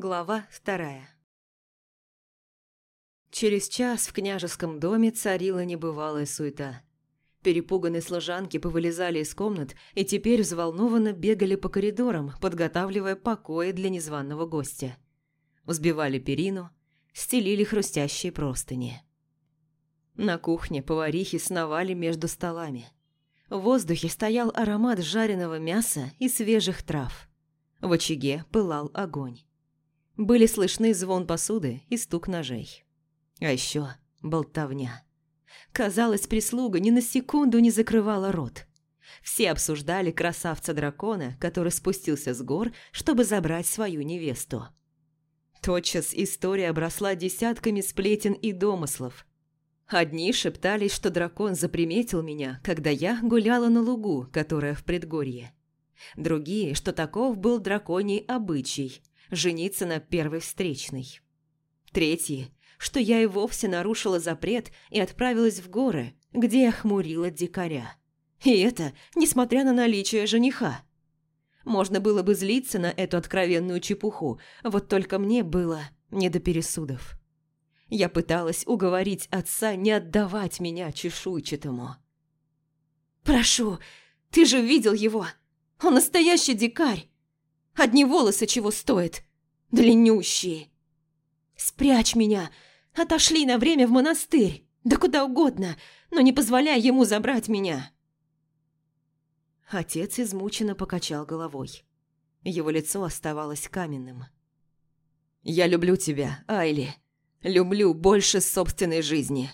Глава вторая Через час в княжеском доме царила небывалая суета. Перепуганные служанки повылезали из комнат и теперь взволнованно бегали по коридорам, подготавливая покои для незваного гостя. Взбивали перину, стелили хрустящие простыни. На кухне поварихи сновали между столами. В воздухе стоял аромат жареного мяса и свежих трав. В очаге пылал огонь. Были слышны звон посуды и стук ножей. А еще болтовня. Казалось, прислуга ни на секунду не закрывала рот. Все обсуждали красавца-дракона, который спустился с гор, чтобы забрать свою невесту. Тотчас история обросла десятками сплетен и домыслов. Одни шептались, что дракон заприметил меня, когда я гуляла на лугу, которая в предгорье. Другие, что таков был драконий обычай жениться на первой встречной. Третьи, что я и вовсе нарушила запрет и отправилась в горы, где я хмурила дикаря. И это, несмотря на наличие жениха. Можно было бы злиться на эту откровенную чепуху, вот только мне было не до пересудов. Я пыталась уговорить отца не отдавать меня чешуйчатому. «Прошу, ты же видел его! Он настоящий дикарь! Одни волосы чего стоят. Длиннющие. Спрячь меня. Отошли на время в монастырь. Да куда угодно, но не позволяй ему забрать меня. Отец измученно покачал головой. Его лицо оставалось каменным. «Я люблю тебя, Айли. Люблю больше собственной жизни.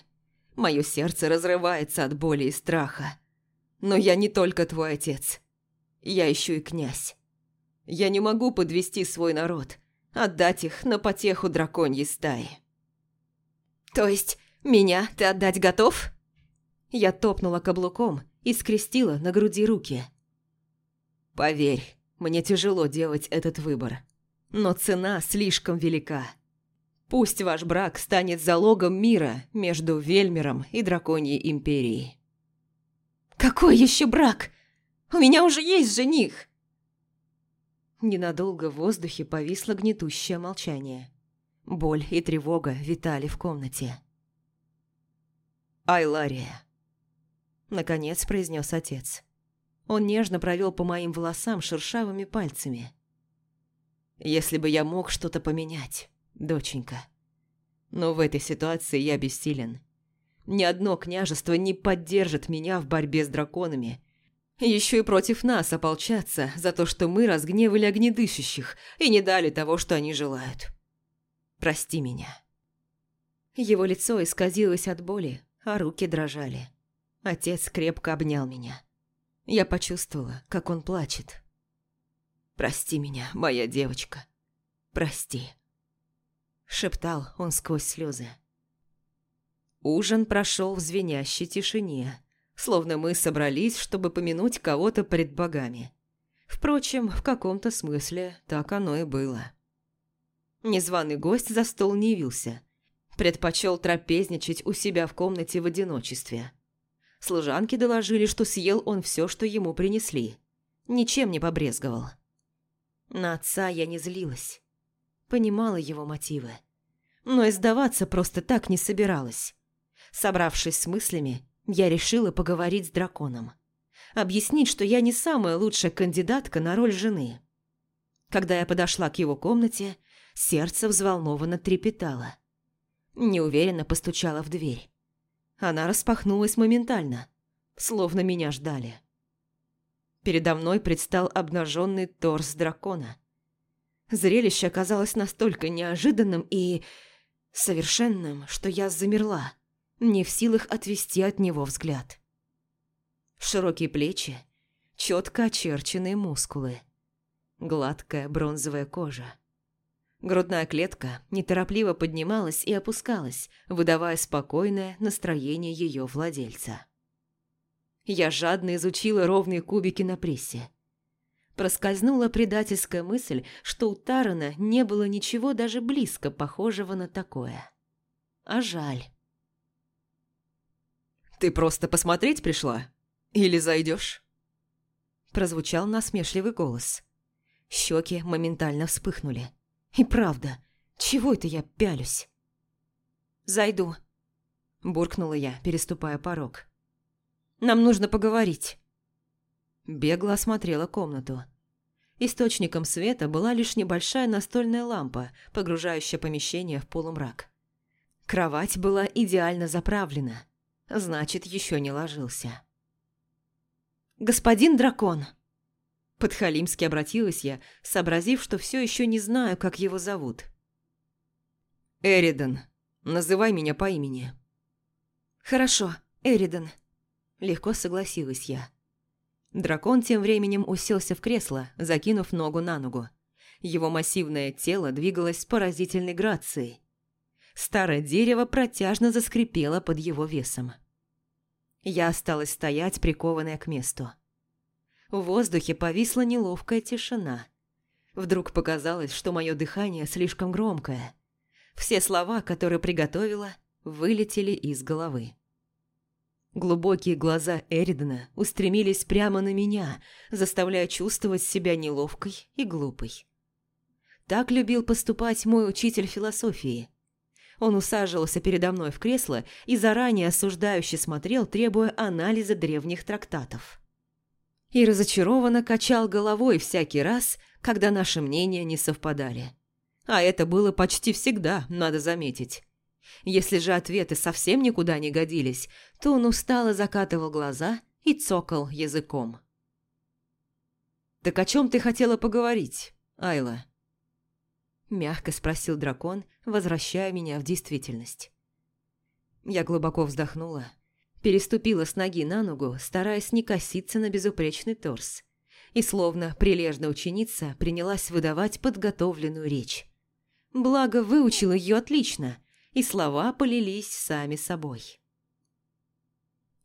Мое сердце разрывается от боли и страха. Но я не только твой отец. Я еще и князь. Я не могу подвести свой народ, отдать их на потеху драконьей стаи. То есть меня ты отдать готов? Я топнула каблуком и скрестила на груди руки. Поверь, мне тяжело делать этот выбор. Но цена слишком велика. Пусть ваш брак станет залогом мира между Вельмером и Драконьей Империей. Какой еще брак? У меня уже есть жених. Ненадолго в воздухе повисло гнетущее молчание. Боль и тревога витали в комнате. «Айлария», — наконец произнес отец. Он нежно провел по моим волосам шершавыми пальцами. «Если бы я мог что-то поменять, доченька. Но в этой ситуации я бессилен. Ни одно княжество не поддержит меня в борьбе с драконами, еще и против нас ополчаться за то, что мы разгневали огнедышащих и не дали того, что они желают. Прости меня». Его лицо исказилось от боли, а руки дрожали. Отец крепко обнял меня. Я почувствовала, как он плачет. «Прости меня, моя девочка. Прости», – шептал он сквозь слезы. Ужин прошел в звенящей тишине словно мы собрались, чтобы помянуть кого-то пред богами. Впрочем, в каком-то смысле так оно и было. Незваный гость за стол не явился. Предпочел трапезничать у себя в комнате в одиночестве. Служанки доложили, что съел он все, что ему принесли. Ничем не побрезговал. На отца я не злилась. Понимала его мотивы. Но и сдаваться просто так не собиралась. Собравшись с мыслями, я решила поговорить с драконом. Объяснить, что я не самая лучшая кандидатка на роль жены. Когда я подошла к его комнате, сердце взволнованно трепетало. Неуверенно постучала в дверь. Она распахнулась моментально, словно меня ждали. Передо мной предстал обнаженный торс дракона. Зрелище оказалось настолько неожиданным и совершенным, что я замерла – не в силах отвести от него взгляд. Широкие плечи, четко очерченные мускулы, гладкая бронзовая кожа. Грудная клетка неторопливо поднималась и опускалась, выдавая спокойное настроение ее владельца. Я жадно изучила ровные кубики на прессе. Проскользнула предательская мысль, что у Тарана не было ничего даже близко похожего на такое. А жаль. «Ты просто посмотреть пришла? Или зайдешь?» Прозвучал насмешливый голос. Щеки моментально вспыхнули. И правда, чего это я пялюсь? «Зайду», – буркнула я, переступая порог. «Нам нужно поговорить». Бегло осмотрела комнату. Источником света была лишь небольшая настольная лампа, погружающая помещение в полумрак. Кровать была идеально заправлена, значит, еще не ложился. «Господин дракон!» Подхалимски обратилась я, сообразив, что все еще не знаю, как его зовут. «Эридан, называй меня по имени». «Хорошо, Эридан», – легко согласилась я. Дракон тем временем уселся в кресло, закинув ногу на ногу. Его массивное тело двигалось с поразительной грацией. Старое дерево протяжно заскрипело под его весом. Я осталась стоять, прикованная к месту. В воздухе повисла неловкая тишина. Вдруг показалось, что мое дыхание слишком громкое. Все слова, которые приготовила, вылетели из головы. Глубокие глаза Эридана устремились прямо на меня, заставляя чувствовать себя неловкой и глупой. Так любил поступать мой учитель философии. Он усаживался передо мной в кресло и заранее осуждающе смотрел, требуя анализа древних трактатов. И разочарованно качал головой всякий раз, когда наши мнения не совпадали. А это было почти всегда, надо заметить. Если же ответы совсем никуда не годились, то он устало закатывал глаза и цокал языком. «Так о чем ты хотела поговорить, Айла?» Мягко спросил дракон, возвращая меня в действительность. Я глубоко вздохнула, переступила с ноги на ногу, стараясь не коситься на безупречный торс, и словно прилежная ученица принялась выдавать подготовленную речь. Благо, выучила ее отлично – и слова полились сами собой.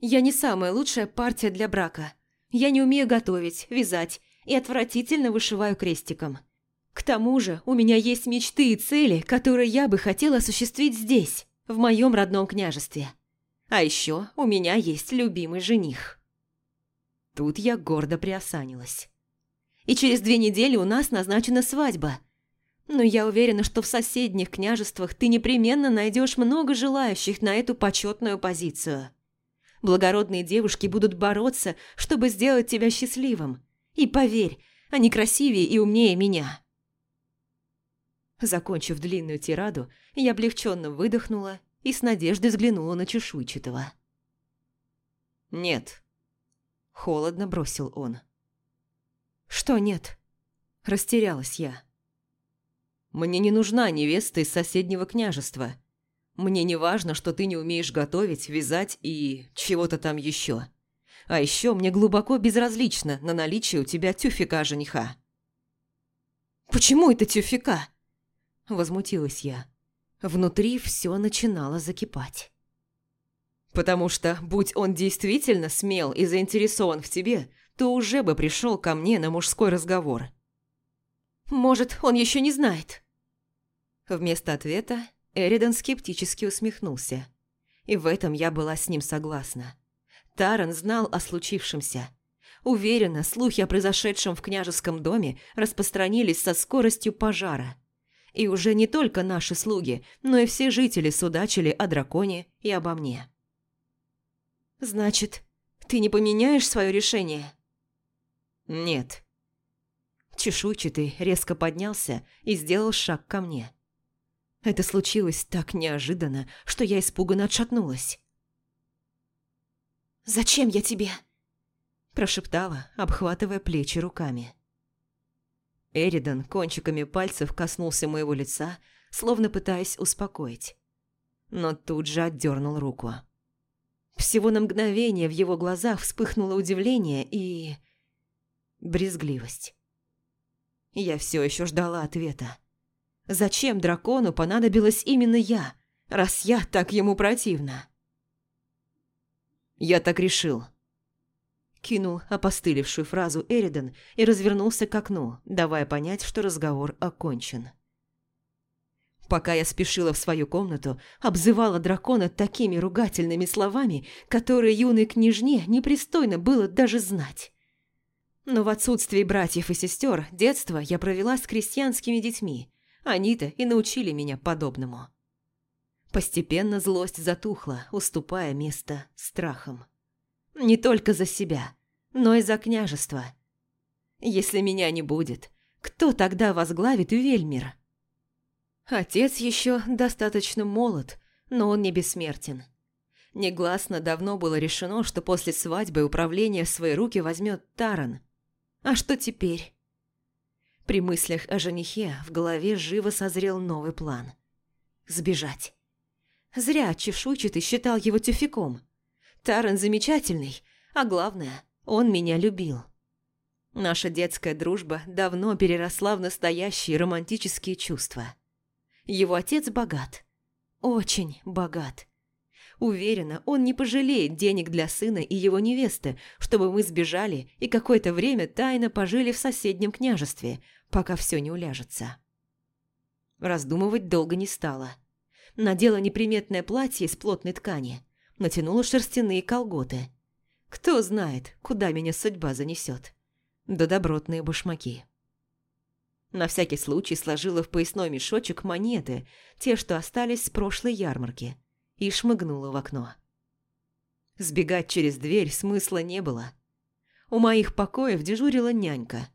«Я не самая лучшая партия для брака. Я не умею готовить, вязать и отвратительно вышиваю крестиком. К тому же у меня есть мечты и цели, которые я бы хотела осуществить здесь, в моем родном княжестве. А еще у меня есть любимый жених». Тут я гордо приосанилась. «И через две недели у нас назначена свадьба – но я уверена, что в соседних княжествах ты непременно найдешь много желающих на эту почетную позицию. Благородные девушки будут бороться, чтобы сделать тебя счастливым. И поверь, они красивее и умнее меня». Закончив длинную тираду, я облегченно выдохнула и с надеждой взглянула на чешуйчатого. «Нет», – холодно бросил он. «Что нет?» – растерялась я. Мне не нужна невеста из соседнего княжества. Мне не важно, что ты не умеешь готовить, вязать и чего-то там еще. А еще мне глубоко безразлично на наличие у тебя тюфика жениха». «Почему это тюфика?» Возмутилась я. Внутри все начинало закипать. «Потому что, будь он действительно смел и заинтересован в тебе, то уже бы пришел ко мне на мужской разговор». Может, он еще не знает?» Вместо ответа Эридан скептически усмехнулся. И в этом я была с ним согласна. Таран знал о случившемся. Уверена, слухи о произошедшем в княжеском доме распространились со скоростью пожара. И уже не только наши слуги, но и все жители судачили о драконе и обо мне. «Значит, ты не поменяешь свое решение?» «Нет», Чешуйчатый резко поднялся и сделал шаг ко мне. Это случилось так неожиданно, что я испуганно отшатнулась. «Зачем я тебе?» Прошептала, обхватывая плечи руками. Эридан кончиками пальцев коснулся моего лица, словно пытаясь успокоить. Но тут же отдернул руку. Всего на мгновение в его глазах вспыхнуло удивление и... брезгливость. Я все еще ждала ответа. Зачем дракону понадобилась именно я, раз я так ему противна? «Я так решил», кинул опостылевшую фразу Эридан и развернулся к окну, давая понять, что разговор окончен. Пока я спешила в свою комнату, обзывала дракона такими ругательными словами, которые юной княжне непристойно было даже знать. Но в отсутствии братьев и сестер детство я провела с крестьянскими детьми, Они-то и научили меня подобному. Постепенно злость затухла, уступая место страхом. Не только за себя, но и за княжество. Если меня не будет, кто тогда возглавит Вельмир? Отец еще достаточно молод, но он не бессмертен. Негласно давно было решено, что после свадьбы управление в свои руки возьмет Таран. А что теперь? При мыслях о женихе в голове живо созрел новый план. Сбежать. Зря чешуйчатый считал его тюфяком. Таран замечательный, а главное, он меня любил. Наша детская дружба давно переросла в настоящие романтические чувства. Его отец богат. Очень богат. Уверена, он не пожалеет денег для сына и его невесты, чтобы мы сбежали и какое-то время тайно пожили в соседнем княжестве, пока все не уляжется. Раздумывать долго не стала. Надела неприметное платье из плотной ткани, натянула шерстяные колготы. Кто знает, куда меня судьба занесет. Да добротные башмаки. На всякий случай сложила в поясной мешочек монеты, те, что остались с прошлой ярмарки, и шмыгнула в окно. Сбегать через дверь смысла не было. У моих покоев дежурила нянька.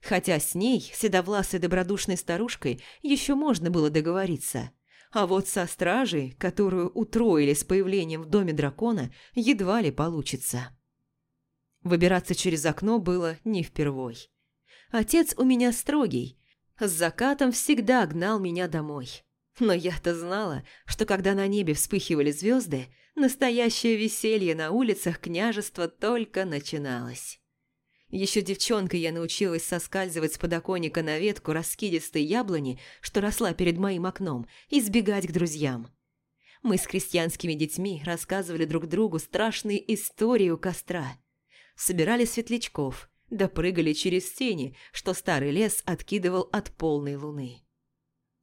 Хотя с ней, седовласой добродушной старушкой, еще можно было договориться. А вот со стражей, которую утроили с появлением в доме дракона, едва ли получится. Выбираться через окно было не впервой. Отец у меня строгий. С закатом всегда гнал меня домой. Но я-то знала, что когда на небе вспыхивали звезды, настоящее веселье на улицах княжества только начиналось. Еще девчонкой я научилась соскальзывать с подоконника на ветку раскидистой яблони, что росла перед моим окном, и сбегать к друзьям. Мы с крестьянскими детьми рассказывали друг другу страшные истории у костра. Собирали светлячков, да прыгали через тени, что старый лес откидывал от полной луны.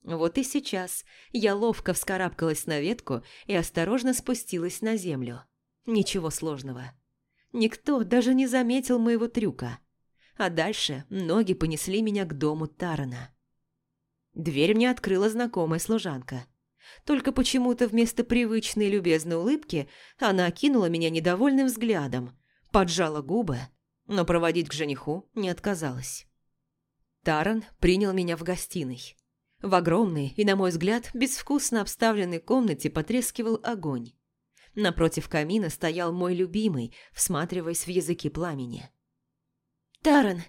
Вот и сейчас я ловко вскарабкалась на ветку и осторожно спустилась на землю. Ничего сложного. Никто даже не заметил моего трюка. А дальше ноги понесли меня к дому Тарана. Дверь мне открыла знакомая служанка. Только почему-то вместо привычной любезной улыбки она окинула меня недовольным взглядом, поджала губы но проводить к жениху не отказалась. Таран принял меня в гостиной. В огромной и, на мой взгляд, безвкусно обставленной комнате потрескивал огонь. Напротив камина стоял мой любимый, всматриваясь в языки пламени. «Таран!»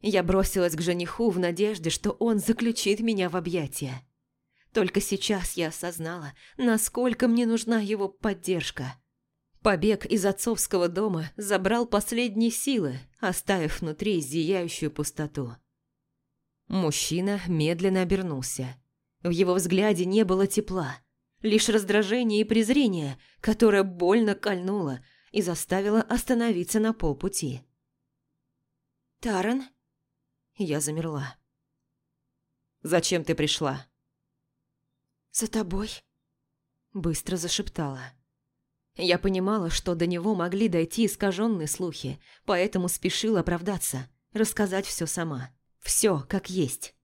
Я бросилась к жениху в надежде, что он заключит меня в объятия. Только сейчас я осознала, насколько мне нужна его поддержка. Побег из отцовского дома забрал последние силы, оставив внутри зияющую пустоту. Мужчина медленно обернулся. В его взгляде не было тепла, лишь раздражение и презрение, которое больно кольнуло и заставило остановиться на полпути. «Таран?» Я замерла. «Зачем ты пришла?» «За тобой», – быстро зашептала. Я понимала, что до него могли дойти искаженные слухи, поэтому спешила оправдаться, рассказать все сама. Все как есть.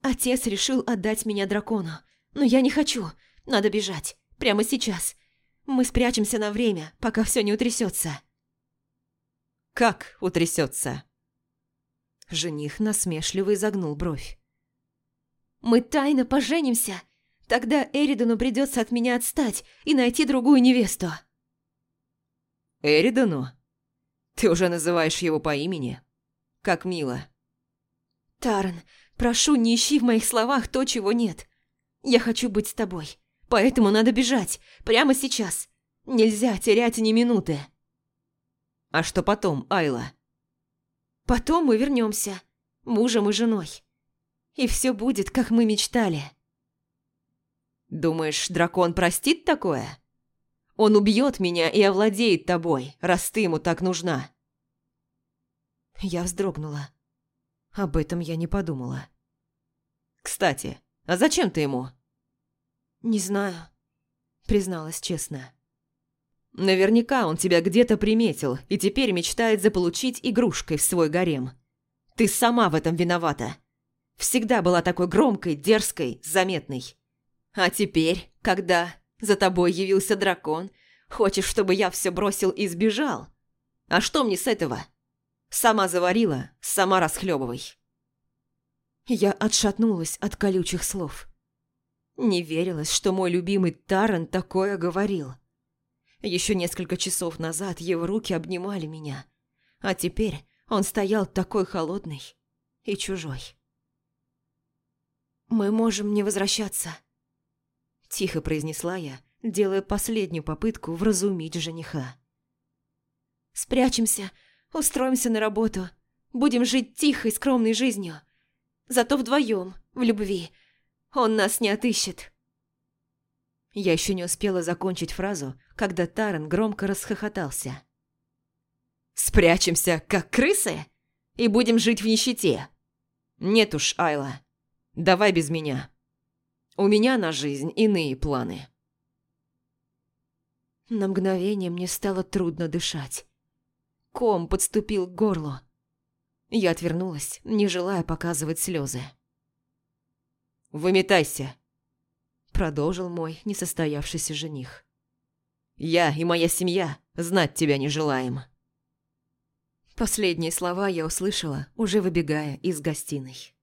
Отец решил отдать меня дракону, но я не хочу. Надо бежать. Прямо сейчас. Мы спрячемся на время, пока все не утрясется. Как утрясется? Жених насмешливо изогнул бровь. Мы тайно поженимся Тогда Эридону придется от меня отстать и найти другую невесту. Эридону? Ты уже называешь его по имени? Как мило. Таран, прошу, не ищи в моих словах то, чего нет. Я хочу быть с тобой, поэтому надо бежать, прямо сейчас. Нельзя терять ни минуты. А что потом, Айла? Потом мы вернемся, мужем и женой. И все будет, как мы мечтали. Думаешь, дракон простит такое? Он убьет меня и овладеет тобой, раз ты ему так нужна. Я вздрогнула. Об этом я не подумала. Кстати, а зачем ты ему? Не знаю, призналась честно. Наверняка он тебя где-то приметил и теперь мечтает заполучить игрушкой в свой гарем. Ты сама в этом виновата. Всегда была такой громкой, дерзкой, заметной. А теперь, когда за тобой явился дракон, хочешь, чтобы я все бросил и сбежал? А что мне с этого? Сама заварила, сама расхлебывай. Я отшатнулась от колючих слов. Не верилось, что мой любимый Таран такое говорил. Еще несколько часов назад его руки обнимали меня, а теперь он стоял такой холодный и чужой. «Мы можем не возвращаться», – тихо произнесла я, делая последнюю попытку вразумить жениха. «Спрячемся, устроимся на работу, будем жить тихой, скромной жизнью. Зато вдвоем, в любви. Он нас не отыщет». Я еще не успела закончить фразу, когда Таран громко расхохотался. «Спрячемся, как крысы, и будем жить в нищете. Нет уж, Айла, давай без меня. У меня на жизнь иные планы». На мгновение мне стало трудно дышать. Ком подступил к горлу. Я отвернулась, не желая показывать слезы. «Выметайся!» Продолжил мой несостоявшийся жених. «Я и моя семья знать тебя не желаем». Последние слова я услышала, уже выбегая из гостиной.